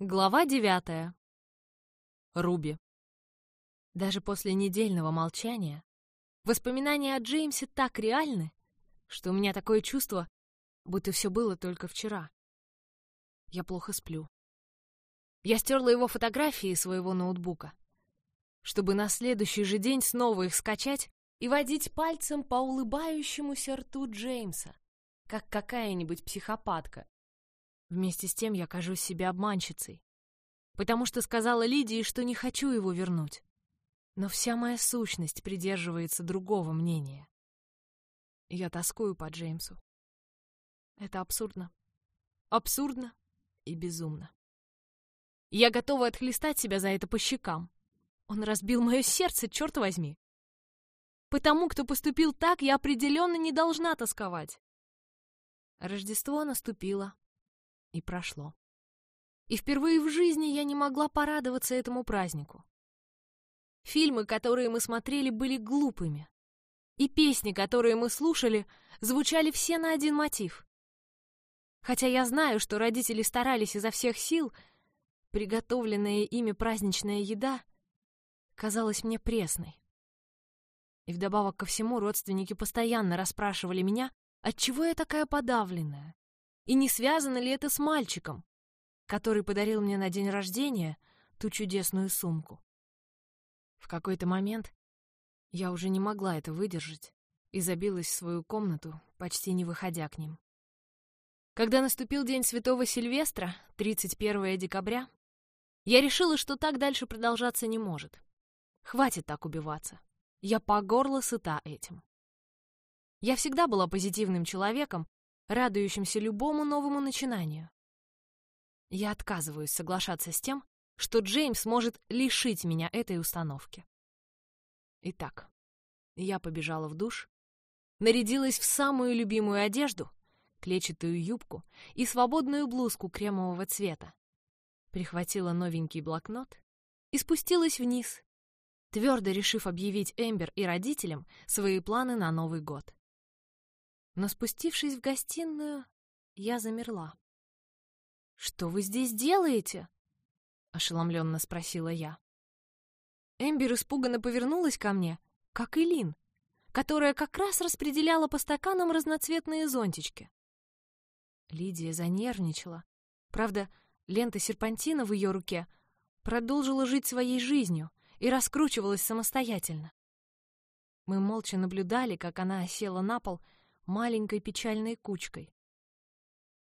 Глава девятая. Руби. Даже после недельного молчания воспоминания о Джеймсе так реальны, что у меня такое чувство, будто все было только вчера. Я плохо сплю. Я стерла его фотографии из своего ноутбука, чтобы на следующий же день снова их скачать и водить пальцем по улыбающемуся рту Джеймса, как какая-нибудь психопатка, Вместе с тем я кажусь себе обманщицей, потому что сказала Лидии, что не хочу его вернуть. Но вся моя сущность придерживается другого мнения. Я тоскую по Джеймсу. Это абсурдно. Абсурдно и безумно. Я готова отхлестать себя за это по щекам. Он разбил мое сердце, черт возьми. Потому, кто поступил так, я определенно не должна тосковать. Рождество наступило, и прошло. И впервые в жизни я не могла порадоваться этому празднику. Фильмы, которые мы смотрели, были глупыми. И песни, которые мы слушали, звучали все на один мотив. Хотя я знаю, что родители старались изо всех сил, приготовленная ими праздничная еда казалась мне пресной. И вдобавок ко всему родственники постоянно расспрашивали меня, отчего я такая подавленная, и не связано ли это с мальчиком, который подарил мне на день рождения ту чудесную сумку? В какой-то момент я уже не могла это выдержать и забилась в свою комнату, почти не выходя к ним. Когда наступил день Святого Сильвестра, 31 декабря, я решила, что так дальше продолжаться не может. Хватит так убиваться. Я по горло сыта этим. Я всегда была позитивным человеком радующимся любому новому начинанию. Я отказываюсь соглашаться с тем, что Джеймс может лишить меня этой установки. Итак, я побежала в душ, нарядилась в самую любимую одежду, клетчатую юбку и свободную блузку кремового цвета, прихватила новенький блокнот и спустилась вниз, твердо решив объявить Эмбер и родителям свои планы на Новый год. Но спустившись в гостиную, я замерла. «Что вы здесь делаете?» — ошеломленно спросила я. Эмбер испуганно повернулась ко мне, как и Лин, которая как раз распределяла по стаканам разноцветные зонтички. Лидия занервничала. Правда, лента серпантина в ее руке продолжила жить своей жизнью и раскручивалась самостоятельно. Мы молча наблюдали, как она села на пол маленькой печальной кучкой.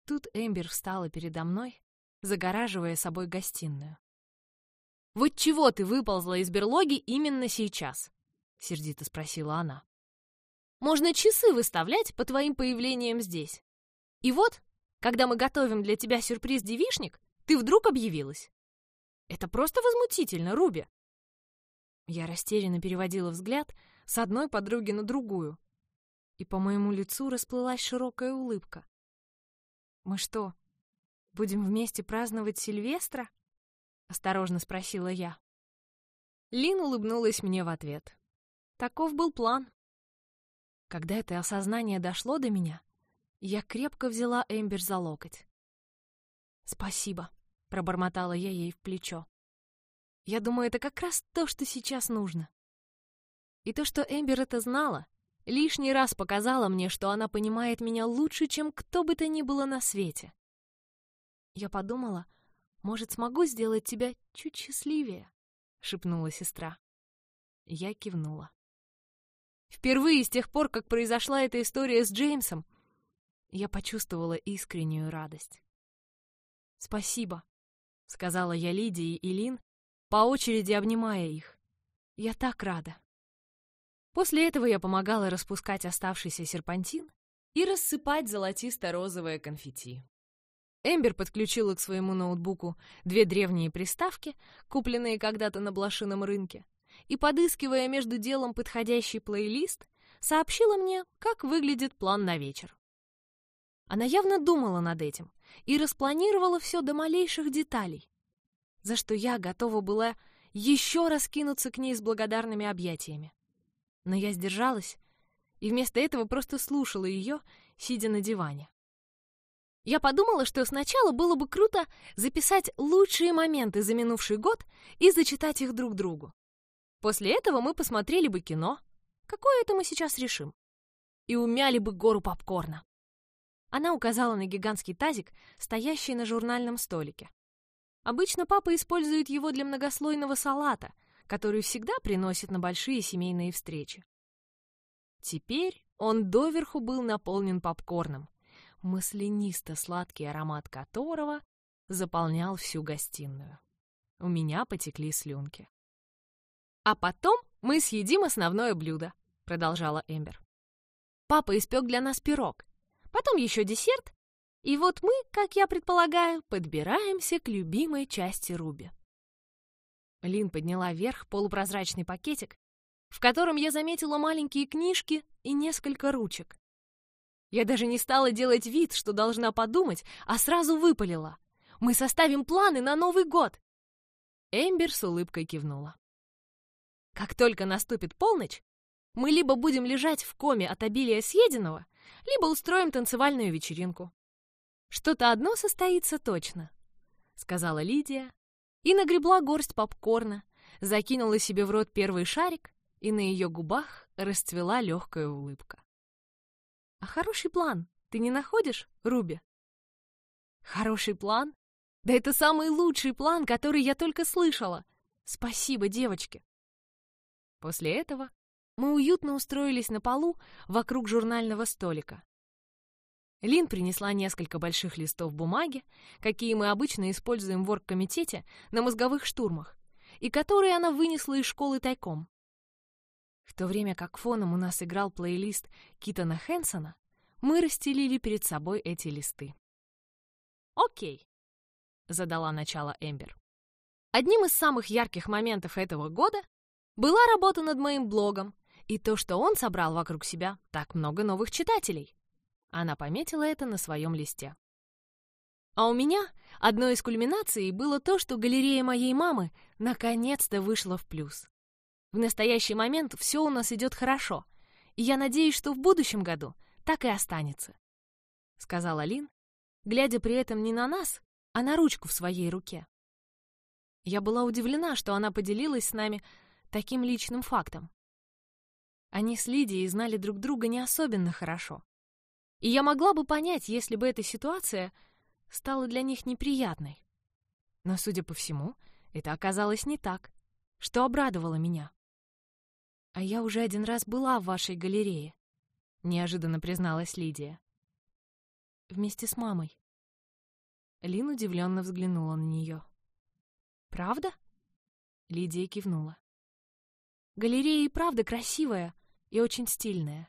Тут Эмбер встала передо мной, загораживая собой гостиную. «Вот чего ты выползла из берлоги именно сейчас?» — сердито спросила она. «Можно часы выставлять по твоим появлениям здесь. И вот, когда мы готовим для тебя сюрприз-девишник, ты вдруг объявилась. Это просто возмутительно, Руби!» Я растерянно переводила взгляд с одной подруги на другую, и по моему лицу расплылась широкая улыбка. «Мы что, будем вместе праздновать Сильвестра?» — осторожно спросила я. Лин улыбнулась мне в ответ. Таков был план. Когда это осознание дошло до меня, я крепко взяла Эмбер за локоть. «Спасибо», — пробормотала я ей в плечо. «Я думаю, это как раз то, что сейчас нужно». И то, что Эмбер это знала, лишний раз показала мне, что она понимает меня лучше, чем кто бы то ни было на свете. Я подумала, может, смогу сделать тебя чуть счастливее, шепнула сестра. Я кивнула. Впервые с тех пор, как произошла эта история с Джеймсом, я почувствовала искреннюю радость. «Спасибо», — сказала я Лидии и Лин, по очереди обнимая их. «Я так рада». После этого я помогала распускать оставшийся серпантин и рассыпать золотисто-розовое конфетти. Эмбер подключила к своему ноутбуку две древние приставки, купленные когда-то на блошином рынке, и, подыскивая между делом подходящий плейлист, сообщила мне, как выглядит план на вечер. Она явно думала над этим и распланировала все до малейших деталей, за что я готова была еще раз кинуться к ней с благодарными объятиями но я сдержалась и вместо этого просто слушала ее, сидя на диване. Я подумала, что сначала было бы круто записать лучшие моменты за минувший год и зачитать их друг другу. После этого мы посмотрели бы кино, какое это мы сейчас решим, и умяли бы гору попкорна. Она указала на гигантский тазик, стоящий на журнальном столике. Обычно папа использует его для многослойного салата, который всегда приносит на большие семейные встречи. Теперь он доверху был наполнен попкорном, маслянисто-сладкий аромат которого заполнял всю гостиную. У меня потекли слюнки. «А потом мы съедим основное блюдо», — продолжала Эмбер. «Папа испек для нас пирог, потом еще десерт, и вот мы, как я предполагаю, подбираемся к любимой части Руби». Лин подняла вверх полупрозрачный пакетик, в котором я заметила маленькие книжки и несколько ручек. Я даже не стала делать вид, что должна подумать, а сразу выпалила. «Мы составим планы на Новый год!» Эмбер с улыбкой кивнула. Как только наступит полночь, мы либо будем лежать в коме от обилия съеденного, либо устроим танцевальную вечеринку. Что-то одно состоится точно, — сказала Лидия и нагребла горсть попкорна, закинула себе в рот первый шарик, и на ее губах расцвела легкая улыбка. А хороший план ты не находишь, Руби? Хороший план? Да это самый лучший план, который я только слышала. Спасибо, девочки. После этого мы уютно устроились на полу вокруг журнального столика. Лин принесла несколько больших листов бумаги, какие мы обычно используем в оргкомитете на мозговых штурмах, и которые она вынесла из школы тайком. В то время как фоном у нас играл плейлист Китона Хэнсона, мы расстелили перед собой эти листы. «Окей», — задала начало Эмбер. Одним из самых ярких моментов этого года была работа над моим блогом и то, что он собрал вокруг себя так много новых читателей. Она пометила это на своем листе. А у меня одной из кульминаций было то, что галерея моей мамы наконец-то вышла в плюс. В настоящий момент все у нас идет хорошо, и я надеюсь, что в будущем году так и останется», — сказала Лин, глядя при этом не на нас, а на ручку в своей руке. Я была удивлена, что она поделилась с нами таким личным фактом. Они с Лидией знали друг друга не особенно хорошо. И я могла бы понять, если бы эта ситуация стала для них неприятной. Но, судя по всему, это оказалось не так, что обрадовало меня. «А я уже один раз была в вашей галерее», — неожиданно призналась Лидия. «Вместе с мамой». Лин удивленно взглянула на нее. «Правда?» Лидия кивнула. «Галерея и правда красивая и очень стильная.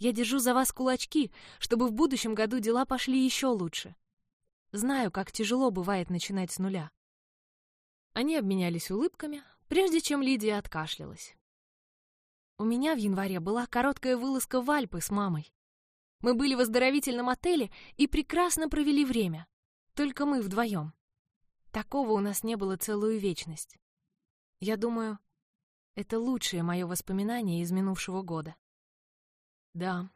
Я держу за вас кулачки, чтобы в будущем году дела пошли еще лучше. Знаю, как тяжело бывает начинать с нуля». Они обменялись улыбками, прежде чем Лидия откашлялась. У меня в январе была короткая вылазка в Альпы с мамой. Мы были в оздоровительном отеле и прекрасно провели время. Только мы вдвоем. Такого у нас не было целую вечность. Я думаю, это лучшее мое воспоминание из минувшего года. Да,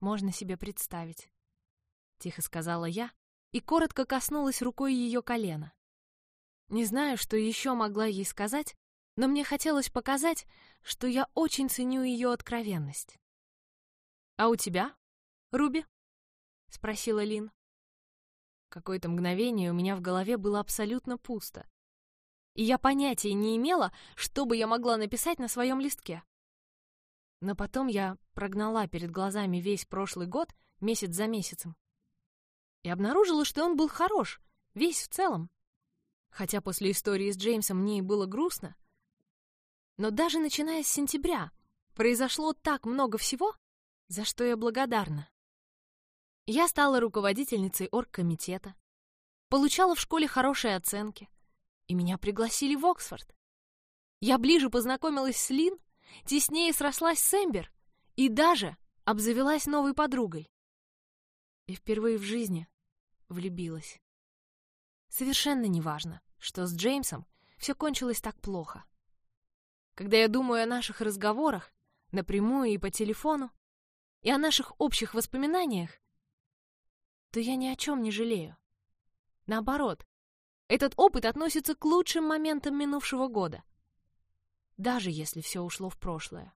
можно себе представить. Тихо сказала я и коротко коснулась рукой ее колена. Не знаю, что еще могла ей сказать, но мне хотелось показать, что я очень ценю ее откровенность. «А у тебя, Руби?» — спросила Лин. Какое-то мгновение у меня в голове было абсолютно пусто, и я понятия не имела, что бы я могла написать на своем листке. Но потом я прогнала перед глазами весь прошлый год, месяц за месяцем, и обнаружила, что он был хорош, весь в целом. Хотя после истории с Джеймсом мне и было грустно, но даже начиная с сентября произошло так много всего, за что я благодарна. Я стала руководительницей оргкомитета, получала в школе хорошие оценки, и меня пригласили в Оксфорд. Я ближе познакомилась с Лин, теснее срослась с Эмбер и даже обзавелась новой подругой. И впервые в жизни влюбилась. Совершенно неважно, что с Джеймсом все кончилось так плохо. Когда я думаю о наших разговорах, напрямую и по телефону, и о наших общих воспоминаниях, то я ни о чем не жалею. Наоборот, этот опыт относится к лучшим моментам минувшего года. Даже если все ушло в прошлое.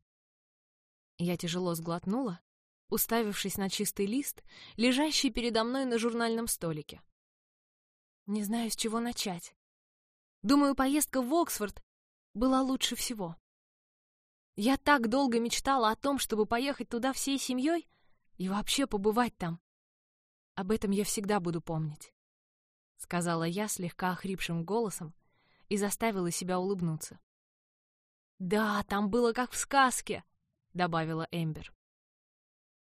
Я тяжело сглотнула, уставившись на чистый лист, лежащий передо мной на журнальном столике. Не знаю, с чего начать. Думаю, поездка в Оксфорд была лучше всего. Я так долго мечтала о том, чтобы поехать туда всей семьей и вообще побывать там. Об этом я всегда буду помнить сказала я слегка охрипшим голосом и заставила себя улыбнуться. Да, там было как в сказке, добавила Эмбер.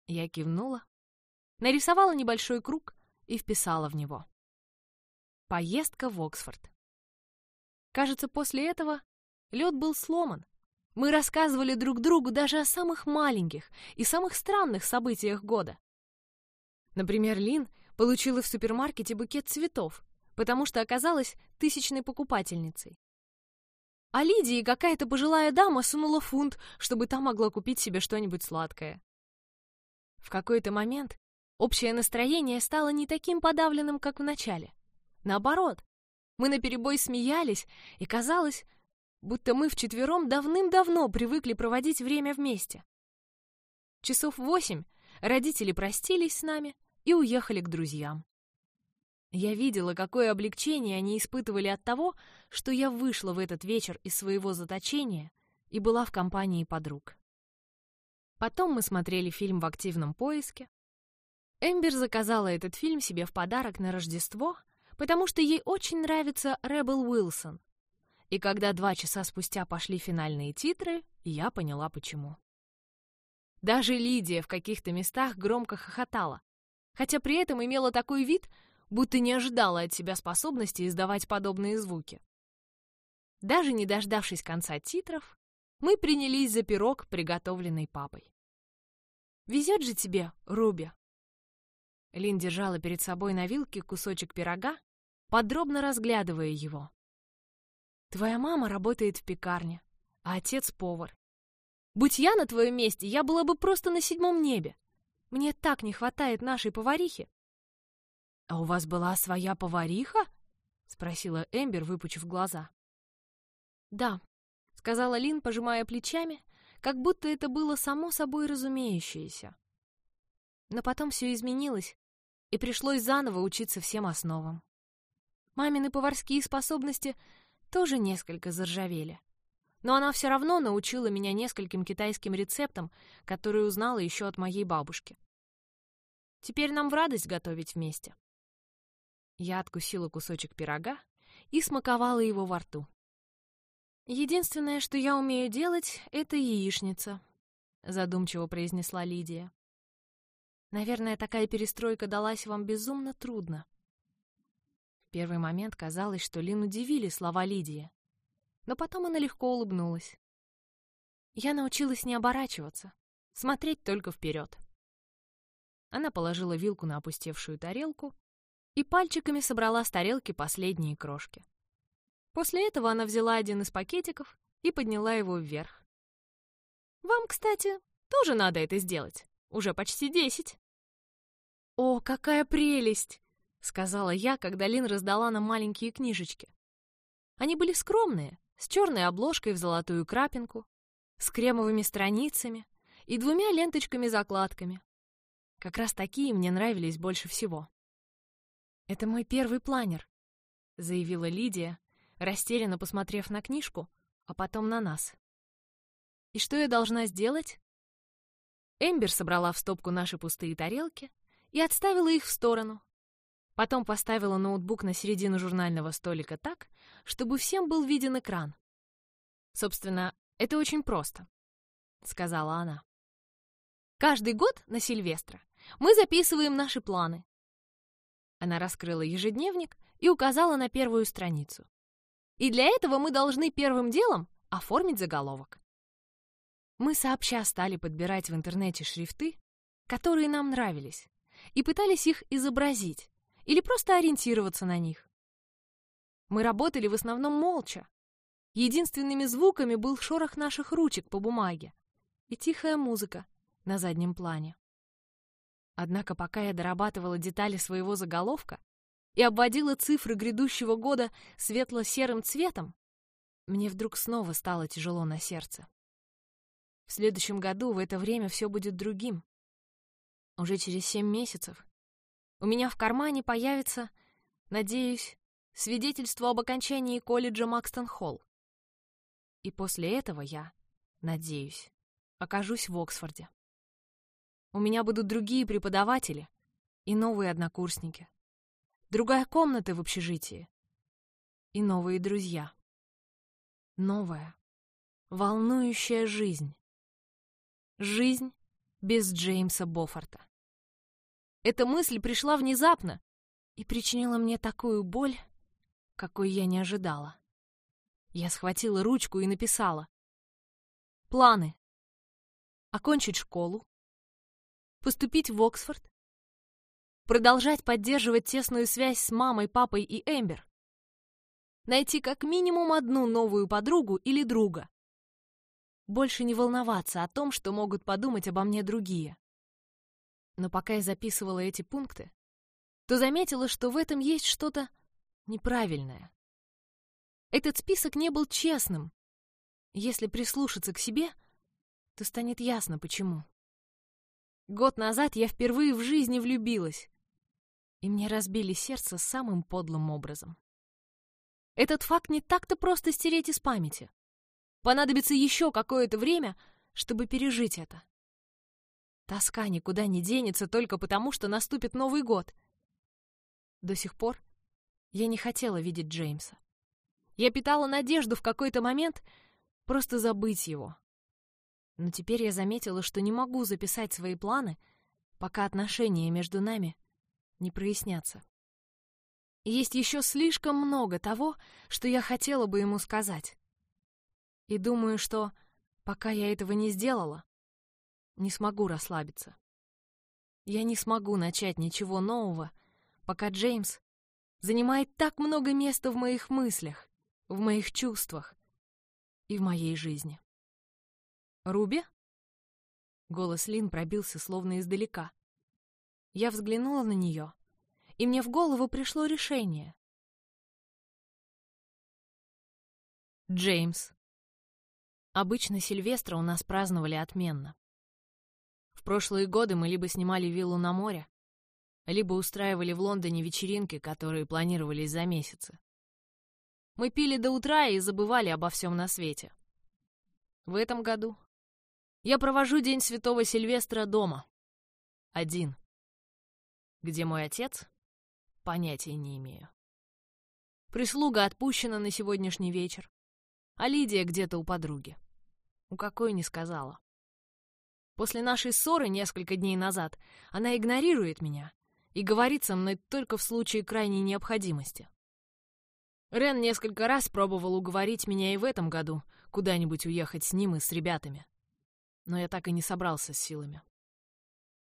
Я кивнула, нарисовала небольшой круг и вписала в него. Поездка в Оксфорд. Кажется, после этого лед был сломан. Мы рассказывали друг другу даже о самых маленьких и самых странных событиях года. Например, Лин получила в супермаркете букет цветов, потому что оказалась тысячной покупательницей. А Лидии какая-то пожилая дама сунула фунт, чтобы та могла купить себе что-нибудь сладкое. В какой-то момент общее настроение стало не таким подавленным, как в начале. Наоборот, мы наперебой смеялись, и казалось, будто мы вчетвером давным-давно привыкли проводить время вместе. Часов восемь родители простились с нами и уехали к друзьям. Я видела, какое облегчение они испытывали от того, что я вышла в этот вечер из своего заточения и была в компании подруг. Потом мы смотрели фильм в активном поиске. Эмбер заказала этот фильм себе в подарок на Рождество, потому что ей очень нравится Ребел Уилсон. И когда два часа спустя пошли финальные титры, я поняла, почему. Даже Лидия в каких-то местах громко хохотала, хотя при этом имела такой вид, будто не ожидала от себя способности издавать подобные звуки. Даже не дождавшись конца титров, мы принялись за пирог, приготовленный папой. «Везет же тебе, Руби!» Лин держала перед собой на вилке кусочек пирога, подробно разглядывая его. «Твоя мама работает в пекарне, а отец — повар. Будь я на твоем месте, я была бы просто на седьмом небе. Мне так не хватает нашей поварихи. «А у вас была своя повариха?» — спросила Эмбер, выпучив глаза. «Да», — сказала Лин, пожимая плечами, как будто это было само собой разумеющееся. Но потом все изменилось, и пришлось заново учиться всем основам. Мамины поварские способности тоже несколько заржавели. Но она все равно научила меня нескольким китайским рецептам, которые узнала еще от моей бабушки. Теперь нам в радость готовить вместе. Я откусила кусочек пирога и смаковала его во рту. «Единственное, что я умею делать, — это яичница», — задумчиво произнесла Лидия. «Наверное, такая перестройка далась вам безумно трудно». В первый момент казалось, что Лин удивили слова Лидии, но потом она легко улыбнулась. Я научилась не оборачиваться, смотреть только вперед. Она положила вилку на опустевшую тарелку и пальчиками собрала с тарелки последние крошки. После этого она взяла один из пакетиков и подняла его вверх. «Вам, кстати, тоже надо это сделать. Уже почти десять». «О, какая прелесть!» — сказала я, когда Лин раздала нам маленькие книжечки. Они были скромные, с черной обложкой в золотую крапинку, с кремовыми страницами и двумя ленточками-закладками. Как раз такие мне нравились больше всего. «Это мой первый планер», — заявила Лидия, растерянно посмотрев на книжку, а потом на нас. «И что я должна сделать?» Эмбер собрала в стопку наши пустые тарелки и отставила их в сторону. Потом поставила ноутбук на середину журнального столика так, чтобы всем был виден экран. «Собственно, это очень просто», — сказала она. «Каждый год на Сильвестра мы записываем наши планы, она раскрыла ежедневник и указала на первую страницу. И для этого мы должны первым делом оформить заголовок. Мы сообща стали подбирать в интернете шрифты, которые нам нравились, и пытались их изобразить или просто ориентироваться на них. Мы работали в основном молча. Единственными звуками был шорох наших ручек по бумаге и тихая музыка на заднем плане. Однако пока я дорабатывала детали своего заголовка и обводила цифры грядущего года светло-серым цветом, мне вдруг снова стало тяжело на сердце. В следующем году в это время все будет другим. Уже через семь месяцев у меня в кармане появится, надеюсь, свидетельство об окончании колледжа Макстон-Холл. И после этого я, надеюсь, окажусь в Оксфорде. У меня будут другие преподаватели и новые однокурсники, другая комната в общежитии и новые друзья. Новая, волнующая жизнь. Жизнь без Джеймса Боффорта. Эта мысль пришла внезапно и причинила мне такую боль, какой я не ожидала. Я схватила ручку и написала. Планы. Окончить школу. Поступить в Оксфорд. Продолжать поддерживать тесную связь с мамой, папой и Эмбер найти как минимум одну новую подругу или друга. Больше не волноваться о том, что могут подумать обо мне другие. Но пока я записывала эти пункты, то заметила, что в этом есть что-то неправильное. Этот список не был честным. Если прислушаться к себе, то станет ясно, почему. Год назад я впервые в жизни влюбилась, и мне разбили сердце самым подлым образом. Этот факт не так-то просто стереть из памяти. Понадобится еще какое-то время, чтобы пережить это. Тоска никуда не денется только потому, что наступит Новый год. До сих пор я не хотела видеть Джеймса. Я питала надежду в какой-то момент просто забыть его. Но теперь я заметила, что не могу записать свои планы, пока отношения между нами не прояснятся. Есть еще слишком много того, что я хотела бы ему сказать. И думаю, что, пока я этого не сделала, не смогу расслабиться. Я не смогу начать ничего нового, пока Джеймс занимает так много места в моих мыслях, в моих чувствах и в моей жизни. «Руби?» Голос Лин пробился словно издалека. Я взглянула на нее и мне в голову пришло решение. Джеймс. Обычно Сильвестра у нас праздновали отменно. В прошлые годы мы либо снимали виллу на море, либо устраивали в Лондоне вечеринки, которые планировались за месяцы. Мы пили до утра и забывали обо всем на свете. В этом году я провожу День Святого Сильвестра дома. Один. Где мой отец? Понятия не имею. Прислуга отпущена на сегодняшний вечер, а Лидия где-то у подруги. У какой не сказала. После нашей ссоры несколько дней назад она игнорирует меня и говорит со мной только в случае крайней необходимости. Рен несколько раз пробовал уговорить меня и в этом году куда-нибудь уехать с ним и с ребятами. Но я так и не собрался с силами.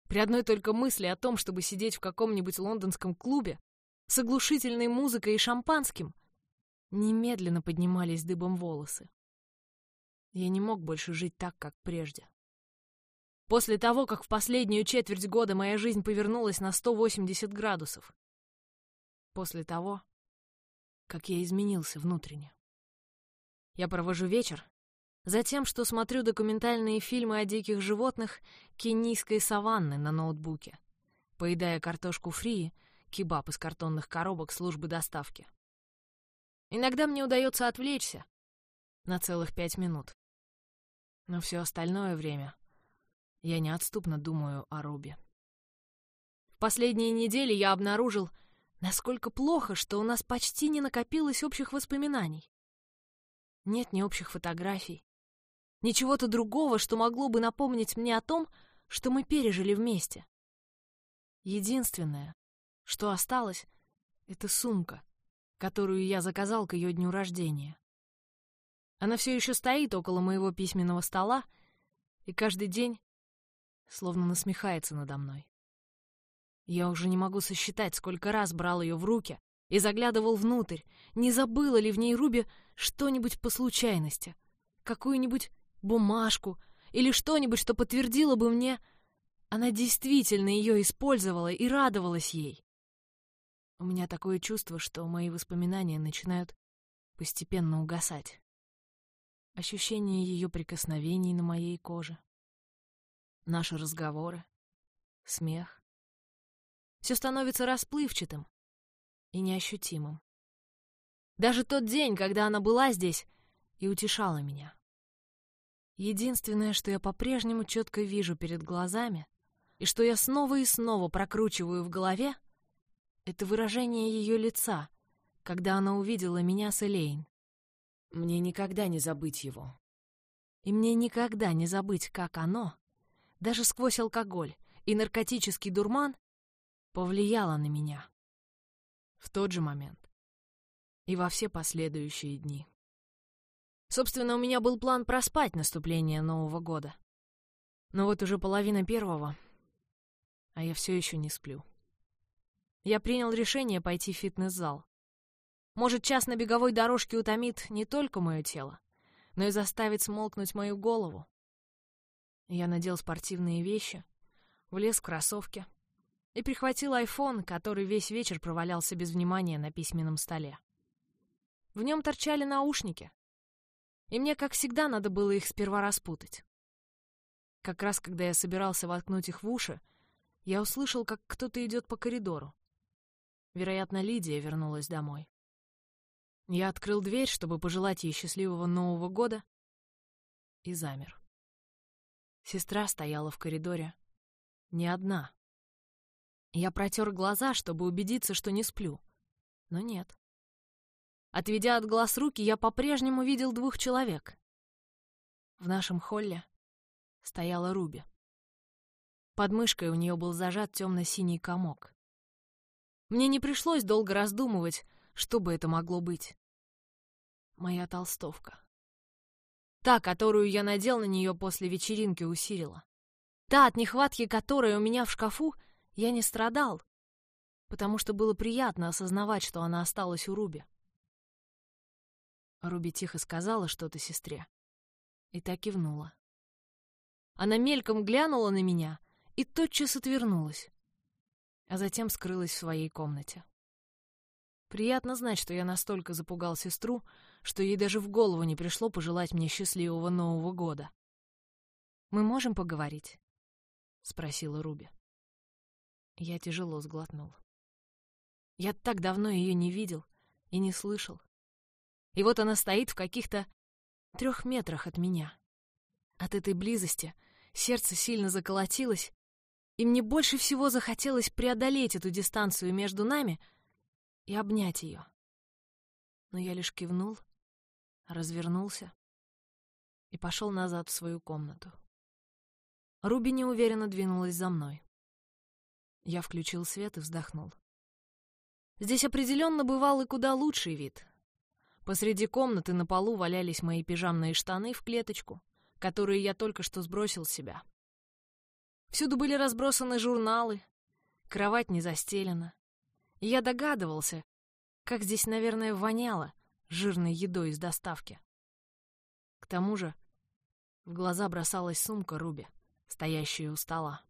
При одной только мысли о том, чтобы сидеть в каком-нибудь лондонском клубе с оглушительной музыкой и шампанским, немедленно поднимались дыбом волосы. Я не мог больше жить так, как прежде. После того, как в последнюю четверть года моя жизнь повернулась на 180 градусов. После того, как я изменился внутренне. Я провожу вечер Затем, что смотрю документальные фильмы о диких животных кенийской саванны на ноутбуке, поедая картошку фри, кебаб из картонных коробок службы доставки. Иногда мне удается отвлечься на целых пять минут. Но все остальное время я неотступно думаю о Руби. В последние недели я обнаружил, насколько плохо, что у нас почти не накопилось общих воспоминаний. Нет ни общих фотографий, Ничего-то другого, что могло бы напомнить мне о том, что мы пережили вместе. Единственное, что осталось, — это сумка, которую я заказал к ее дню рождения. Она все еще стоит около моего письменного стола и каждый день словно насмехается надо мной. Я уже не могу сосчитать, сколько раз брал ее в руки и заглядывал внутрь, не забыла ли в ней Руби что-нибудь по случайности, какую-нибудь бумажку или что-нибудь, что подтвердило бы мне, Она действительно ее использовала и радовалась ей. У меня такое чувство, что мои воспоминания начинают постепенно угасать. Ощущение ее прикосновений на моей коже. Наши разговоры. Смех. Все становится расплывчатым и неощутимым. Даже тот день, когда она была здесь и утешала меня. Единственное, что я по-прежнему четко вижу перед глазами, и что я снова и снова прокручиваю в голове, это выражение ее лица, когда она увидела меня с Элейн. Мне никогда не забыть его. И мне никогда не забыть, как оно, даже сквозь алкоголь и наркотический дурман, повлияло на меня. В тот же момент. И во все последующие дни. Собственно, у меня был план проспать наступление Нового года. Но вот уже половина первого, а я все еще не сплю. Я принял решение пойти в фитнес-зал. Может, час на беговой дорожке утомит не только мое тело, но и заставит смолкнуть мою голову. Я надел спортивные вещи, влез в кроссовки и прихватил айфон, который весь вечер провалялся без внимания на письменном столе. В нем торчали наушники, и мне, как всегда, надо было их сперва распутать. Как раз когда я собирался воткнуть их в уши, я услышал, как кто-то идет по коридору. Вероятно, Лидия вернулась домой. Я открыл дверь, чтобы пожелать ей счастливого Нового года, и замер. Сестра стояла в коридоре. Не одна. Я протер глаза, чтобы убедиться, что не сплю. Но нет. Отведя от глаз руки, я по-прежнему видел двух человек. В нашем холле стояла Руби. Под мышкой у нее был зажат темно-синий комок. Мне не пришлось долго раздумывать, что бы это могло быть. Моя толстовка. Та, которую я надел на нее после вечеринки у Сирила. Та, от нехватки которой у меня в шкафу, я не страдал, потому что было приятно осознавать, что она осталась у Руби. Руби тихо сказала что-то сестре. И так кивнула. Она мельком глянула на меня и тотчас отвернулась а затем скрылась в своей комнате. Приятно знать, что я настолько запугал сестру, что ей даже в голову не пришло пожелать мне счастливого Нового года. «Мы можем поговорить?» — спросила Руби. Я тяжело сглотнул. Я так давно ее не видел и не слышал. И вот она стоит в каких-то трех метрах от меня. От этой близости сердце сильно заколотилось, и мне больше всего захотелось преодолеть эту дистанцию между нами и обнять ее. Но я лишь кивнул, развернулся и пошел назад в свою комнату. Руби неуверенно двинулась за мной. Я включил свет и вздохнул. Здесь определенно бывал и куда лучший вид. Посреди комнаты на полу валялись мои пижамные штаны в клеточку, которые я только что сбросил с себя. Всюду были разбросаны журналы, кровать не застелена. Я догадывался, как здесь, наверное, воняло жирной едой из доставки. К тому же в глаза бросалась сумка Руби, стоящая у стола.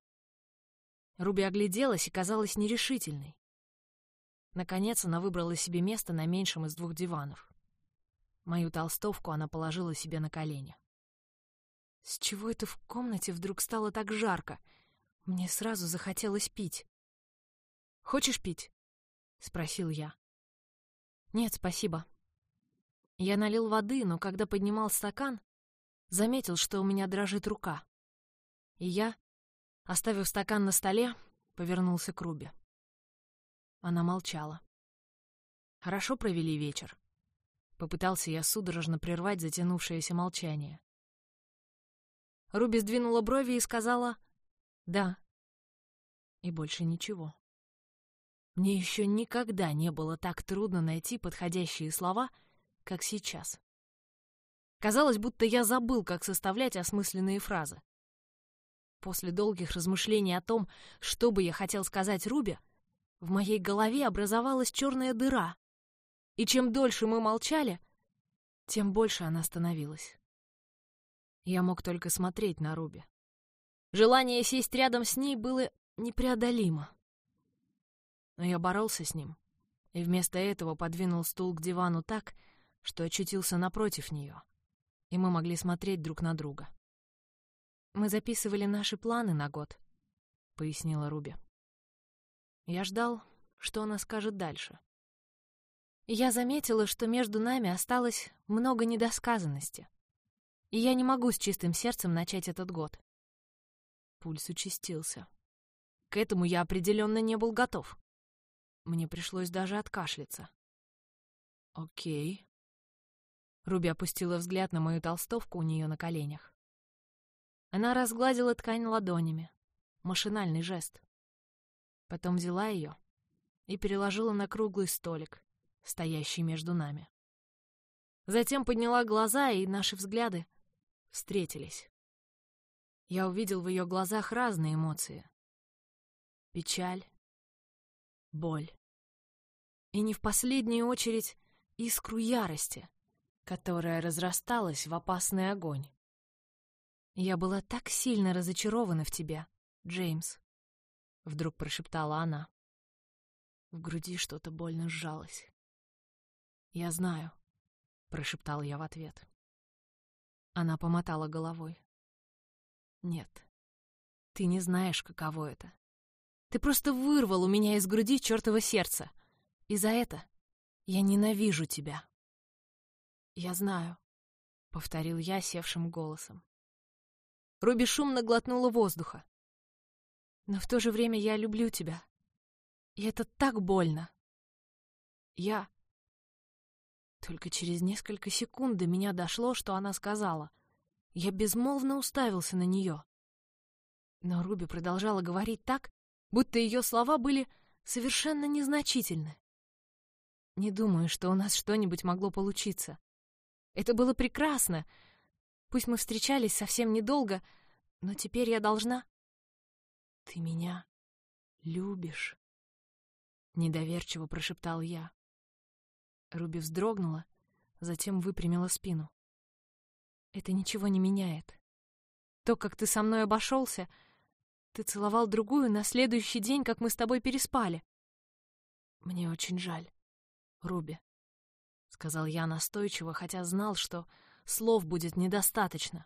Руби огляделась и казалась нерешительной. Наконец она выбрала себе место на меньшем из двух диванов. Мою толстовку она положила себе на колени. С чего это в комнате вдруг стало так жарко? Мне сразу захотелось пить. «Хочешь пить?» — спросил я. «Нет, спасибо». Я налил воды, но когда поднимал стакан, заметил, что у меня дрожит рука. И я, оставив стакан на столе, повернулся к Руби. Она молчала. «Хорошо провели вечер?» Попытался я судорожно прервать затянувшееся молчание. Руби сдвинула брови и сказала «Да». И больше ничего. Мне еще никогда не было так трудно найти подходящие слова, как сейчас. Казалось, будто я забыл, как составлять осмысленные фразы. После долгих размышлений о том, что бы я хотел сказать Руби, в моей голове образовалась черная дыра, и чем дольше мы молчали, тем больше она становилась. Я мог только смотреть на Руби. Желание сесть рядом с ней было непреодолимо. Но я боролся с ним, и вместо этого подвинул стул к дивану так, что очутился напротив нее, и мы могли смотреть друг на друга. «Мы записывали наши планы на год», — пояснила Руби. Я ждал, что она скажет дальше. Я заметила, что между нами осталось много недосказанности, и я не могу с чистым сердцем начать этот год. Пульс участился. К этому я определенно не был готов. Мне пришлось даже откашляться. «Окей». Руби опустила взгляд на мою толстовку у нее на коленях. Она разгладила ткань ладонями. Машинальный жест. Потом взяла ее и переложила на круглый столик, стоящий между нами. Затем подняла глаза, и наши взгляды встретились. Я увидел в ее глазах разные эмоции. Печаль, боль. И не в последнюю очередь искру ярости, которая разрасталась в опасный огонь. «Я была так сильно разочарована в тебе, Джеймс», — вдруг прошептала она. В груди что-то больно сжалось. «Я знаю», — прошептал я в ответ. Она помотала головой. Нет, ты не знаешь, каково это. Ты просто вырвал у меня из груди чертово сердце. И за это я ненавижу тебя. Я знаю, — повторил я севшим голосом. Руби шумно глотнула воздуха. Но в то же время я люблю тебя. И это так больно. Я... Только через несколько секунд до меня дошло, что она сказала. Я безмолвно уставился на нее. Но Руби продолжала говорить так, будто ее слова были совершенно незначительны. Не думаю, что у нас что-нибудь могло получиться. Это было прекрасно. Пусть мы встречались совсем недолго, но теперь я должна... Ты меня любишь? Недоверчиво прошептал я. Руби вздрогнула, затем выпрямила спину. Это ничего не меняет. То, как ты со мной обошелся, ты целовал другую на следующий день, как мы с тобой переспали. Мне очень жаль, Руби, — сказал я настойчиво, хотя знал, что слов будет недостаточно.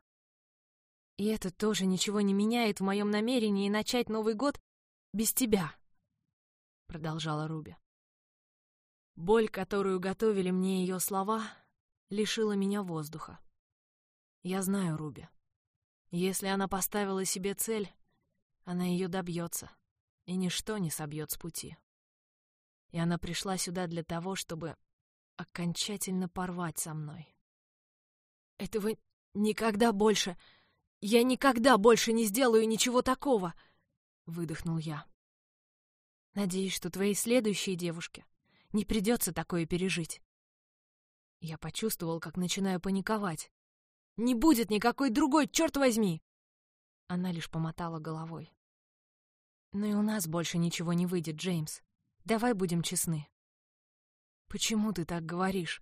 И это тоже ничего не меняет в моем намерении начать Новый год без тебя, — продолжала Руби. Боль, которую готовили мне ее слова, лишила меня воздуха. Я знаю Руби. Если она поставила себе цель, она ее добьется, и ничто не собьет с пути. И она пришла сюда для того, чтобы окончательно порвать со мной. Этого никогда больше... Я никогда больше не сделаю ничего такого! Выдохнул я. Надеюсь, что твоей следующей девушке не придется такое пережить. Я почувствовал, как начинаю паниковать. Не будет никакой другой, черт возьми!» Она лишь помотала головой. «Но и у нас больше ничего не выйдет, Джеймс. Давай будем честны». «Почему ты так говоришь?»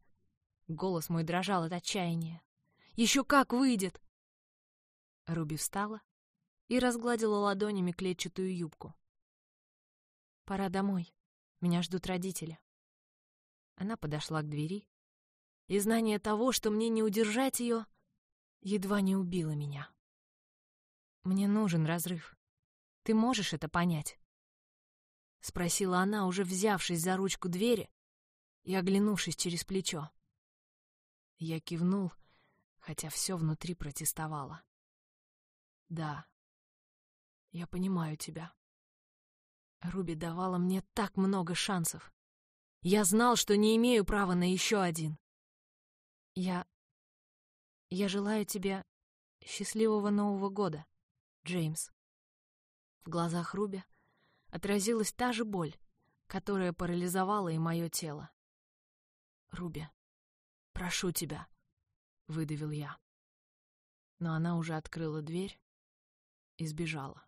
Голос мой дрожал от отчаяния. «Еще как выйдет!» Руби встала и разгладила ладонями клетчатую юбку. «Пора домой. Меня ждут родители». Она подошла к двери, и знание того, что мне не удержать ее, едва не убила меня. «Мне нужен разрыв. Ты можешь это понять?» — спросила она, уже взявшись за ручку двери и оглянувшись через плечо. Я кивнул, хотя все внутри протестовало. «Да, я понимаю тебя». Руби давала мне так много шансов. Я знал, что не имею права на еще один. Я я желаю тебе счастливого Нового года, Джеймс. В глазах Руби отразилась та же боль, которая парализовала и мое тело. «Руби, прошу тебя», — выдавил я. Но она уже открыла дверь и сбежала.